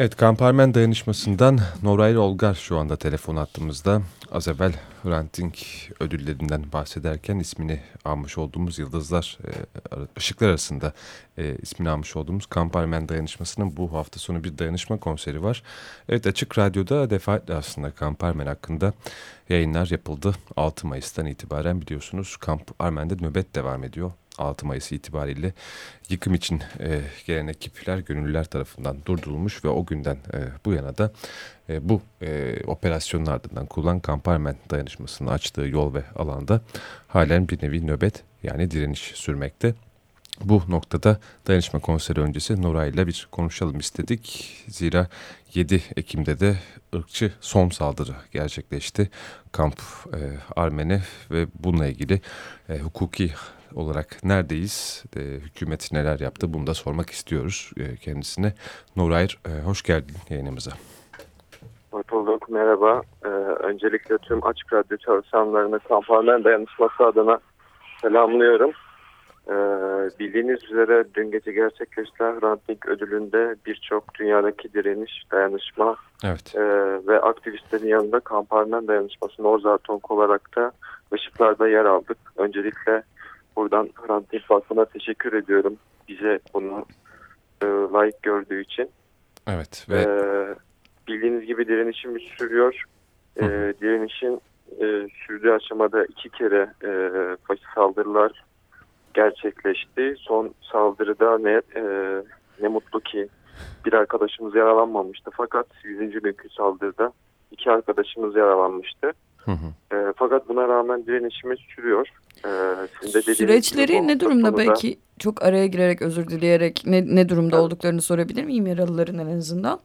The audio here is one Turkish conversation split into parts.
Evet, Kamparmen dayanışmasından Noray Olgar şu anda telefon attığımızda. Az evvel Hrant ödüllerinden bahsederken ismini almış olduğumuz Yıldızlar, e, ışıklar arasında e, ismini almış olduğumuz Kamparmen dayanışmasının bu hafta sonu bir dayanışma konseri var. Evet, Açık Radyo'da defaatle aslında Kamparmen hakkında yayınlar yapıldı. 6 Mayıs'tan itibaren biliyorsunuz Kamp Armen'de nöbet devam ediyor. 6 Mayıs itibariyle yıkım için e, gelen ekipler gönüllüler tarafından durdurulmuş ve o günden e, bu yana da e, bu e, operasyonun ardından kullan Kamparmen dayanışmasının açtığı yol ve alanda halen bir nevi nöbet yani direniş sürmekte. Bu noktada dayanışma konseri öncesi Nora ile bir konuşalım istedik. Zira 7 Ekim'de de ırkçı son saldırı gerçekleşti. Kamp e, Armeni ve bununla ilgili e, hukuki olarak neredeyiz? E, hükümet neler yaptı? Bunu da sormak istiyoruz e, kendisine. Nurayr, e, hoş geldin yayınımıza. Hoş bulduk, merhaba. Ee, öncelikle tüm Açık Radyo çalışanlarını kampanyanın dayanışması adına selamlıyorum. Ee, bildiğiniz üzere dün gece gerçekleştiren Hrant ödülünde birçok dünyadaki direniş, dayanışma evet. e, ve aktivistlerin yanında kampanyanın dayanışması Norzatonk olarak da ışıklarda yer aldık. Öncelikle Buradan Hrant Dink Vakfı'na teşekkür ediyorum. Bize bunu e, layık gördüğü için. Evet. Ve... E, bildiğiniz gibi direnişimiz sürüyor. E, direnişin e, sürdüğü aşamada iki kere e, faşist saldırılar gerçekleşti. Son saldırıda ne e, ne mutlu ki bir arkadaşımız yaralanmamıştı. Fakat 100. günkü saldırıda iki arkadaşımız yaralanmıştı. Hı hı. E, fakat buna rağmen direnişimiz sürüyor. E, Süreçleri ne durumda konuda... belki çok araya girerek özür dileyerek ne, ne durumda evet. olduklarını sorabilir miyim yaralıların en azından?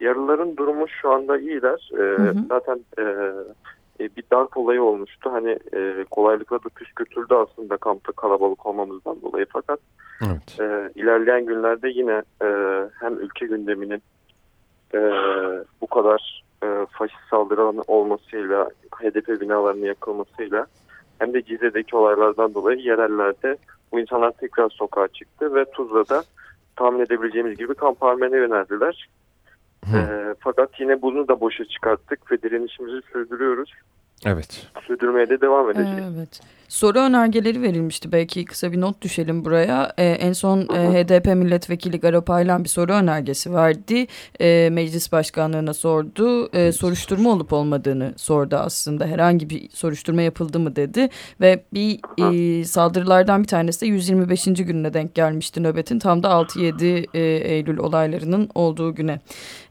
Yaralıların durumu şu anda iyiler. E, hı hı. Zaten e, e, bir darp olayı olmuştu. Hani e, kolaylıkla da püskürtüldü aslında kampta kalabalık olmamızdan dolayı fakat evet. e, ilerleyen günlerde yine e, hem ülke gündeminin e, bu kadar e, faşist saldırı olmasıyla, HDP binalarının yakılmasıyla hem de Cize'deki olaylardan dolayı yerellerde bu insanlar tekrar sokağa çıktı ve Tuzla'da tahmin edebileceğimiz gibi kamp haline yöneldiler. E, fakat yine bunu da boşa çıkarttık ve direnişimizi sürdürüyoruz. Evet. Sürdürmeye de devam edeceğiz. Evet. Soru önergeleri verilmişti. Belki kısa bir not düşelim buraya. Ee, en son e, HDP milletvekili Garopaylan bir soru önergesi verdi. E, meclis başkanlığına sordu. E, soruşturma olup olmadığını sordu aslında. Herhangi bir soruşturma yapıldı mı dedi. Ve bir e, saldırılardan bir tanesi de 125. gününe denk gelmişti nöbetin. Tam da 6-7 e, Eylül olaylarının olduğu güne.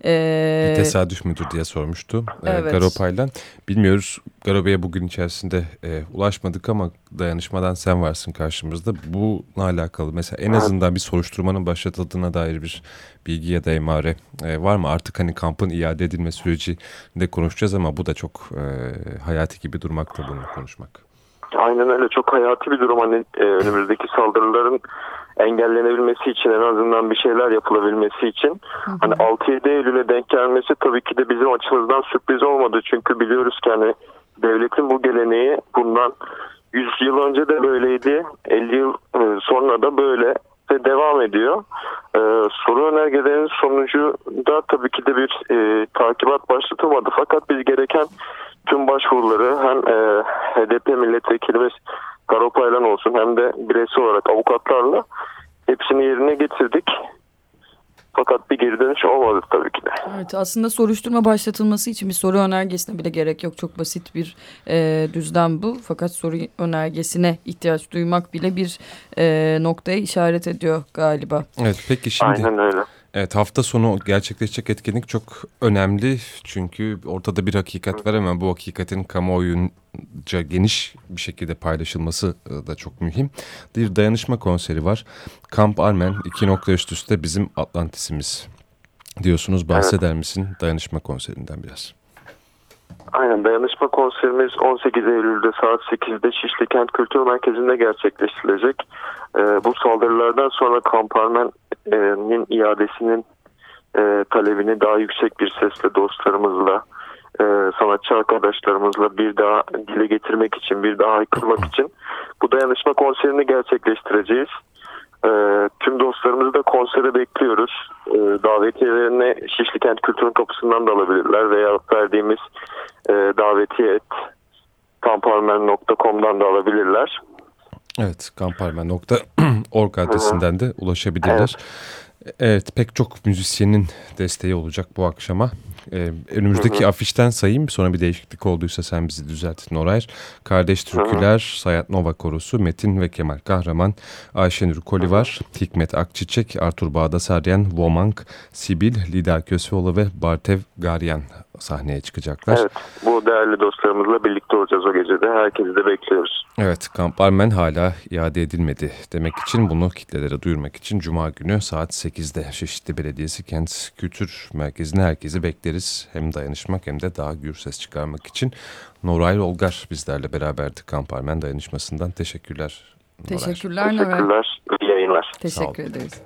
E, bir tesadüf müdür diye sormuştu. E, evet. Garopaylan. Bilmiyoruz Garobe'ye bugün içerisinde e, ulaşmadık ama dayanışmadan sen varsın karşımızda. Bununla alakalı mesela en azından bir soruşturmanın başlatıldığına dair bir bilgi ya da emare e, var mı? Artık hani kampın iade edilme süreci de konuşacağız ama bu da çok e, hayati gibi durmakta bunu konuşmak. Aynen öyle çok hayati bir durum hani e, önümüzdeki saldırıların engellenebilmesi için en azından bir şeyler yapılabilmesi için hı hı. hani 6-7 Eylül'e denk gelmesi tabii ki de bizim açımızdan sürpriz olmadı çünkü biliyoruz ki hani devletin bu geleneği bundan 100 yıl önce de böyleydi. 50 yıl e, sonra da böyle ve devam ediyor. Ee, soru önergelerinin sonucu da tabii ki de bir e, takibat başlatılmadı. Fakat biz gereken tüm başvuruları hem e, HDP milletvekilimiz Garopaylan olsun hem de bireysel olarak avukatlarla hepsini yerine getirdik. Fakat bir geri dönüş olmadı tabii ki de. Evet aslında soruşturma başlatılması için bir soru önergesine bile gerek yok. Çok basit bir e, düzlem bu. Fakat soru önergesine ihtiyaç duymak bile bir e, noktaya işaret ediyor galiba. Evet peki şimdi... Aynen öyle. Evet hafta sonu gerçekleşecek etkinlik çok önemli. Çünkü ortada bir hakikat var ama bu hakikatin kamuoyunca geniş bir şekilde paylaşılması e, da çok mühim. Bir dayanışma konseri var. Kamp Armen iki nokta üst üste bizim Atlantisimiz diyorsunuz. Bahseder evet. misin dayanışma konserinden biraz? Aynen dayanışma konserimiz 18 Eylül'de saat 8'de Şişli Kent Kültür Merkezi'nde gerçekleştirilecek. Ee, bu saldırılardan sonra Kamparmen'in iadesinin e, talebini daha yüksek bir sesle dostlarımızla, arkadaşlarımızla bir daha dile getirmek için, bir daha haykırmak için bu dayanışma konserini gerçekleştireceğiz. E, tüm dostlarımızı da konsere bekliyoruz. E, davetiyelerini Şişli Kent Kültürün Kapısı'ndan da alabilirler veya verdiğimiz e, davetiye et kamparmen.com'dan da alabilirler. Evet kamparmen.org adresinden de ulaşabilirler. Evet. Evet pek çok müzisyenin desteği olacak bu akşama. Ee, önümüzdeki hı hı. afişten sayayım sonra bir değişiklik olduysa sen bizi düzelt Norayr. Kardeş Türküler, hı hı. Sayat Nova Korosu, Metin ve Kemal Kahraman, Ayşenur Kolivar, Hikmet Akçiçek, Artur Bağdasaryan, Womank, Sibil, Lida Köseoğlu ve Bartev Garyan sahneye çıkacaklar. Evet bu değerli dostlarımızla birlikte olacağız o gecede. Herkesi de bekliyoruz. Evet Kamp Armen hala iade edilmedi demek için bunu kitlelere duyurmak için Cuma günü saat 8'de Şişli Belediyesi Kent Kültür Merkezi'ne herkesi bekleriz. Hem dayanışmak hem de daha gür ses çıkarmak için. Noray Olgar bizlerle beraberdi Kamp Armen dayanışmasından. Teşekkürler. Teşekkürler Noray. Teşekkürler. İyi yayınlar. Teşekkür ederiz.